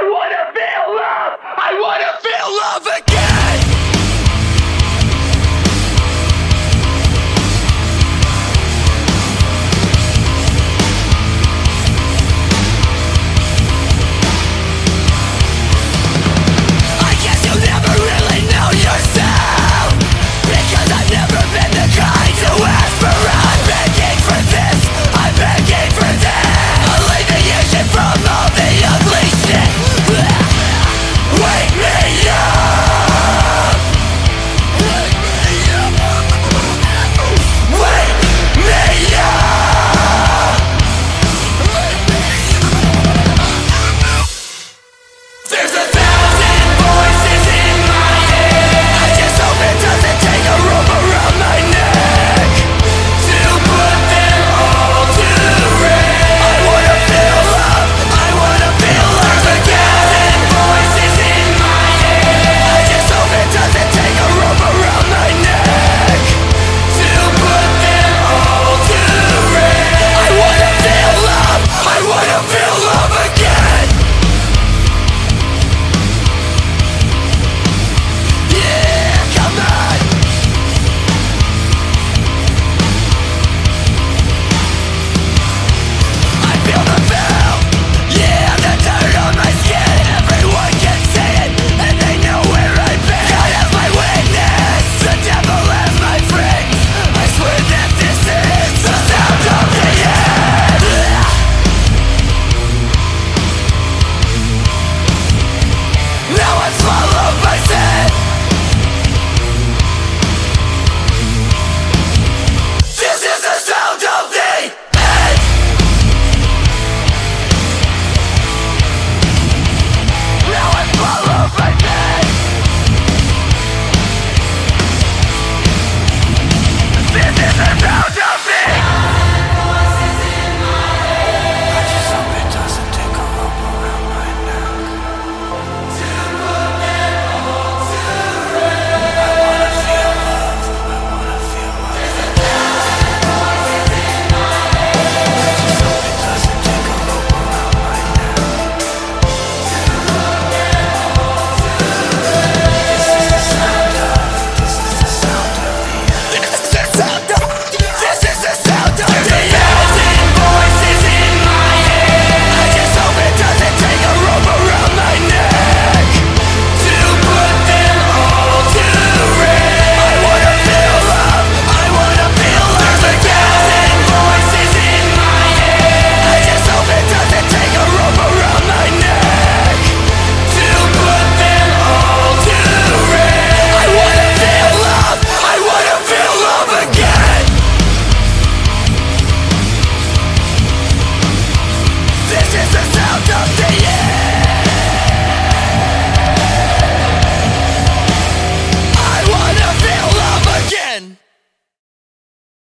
I wanna feel love! I wanna feel love again! It's the sound of the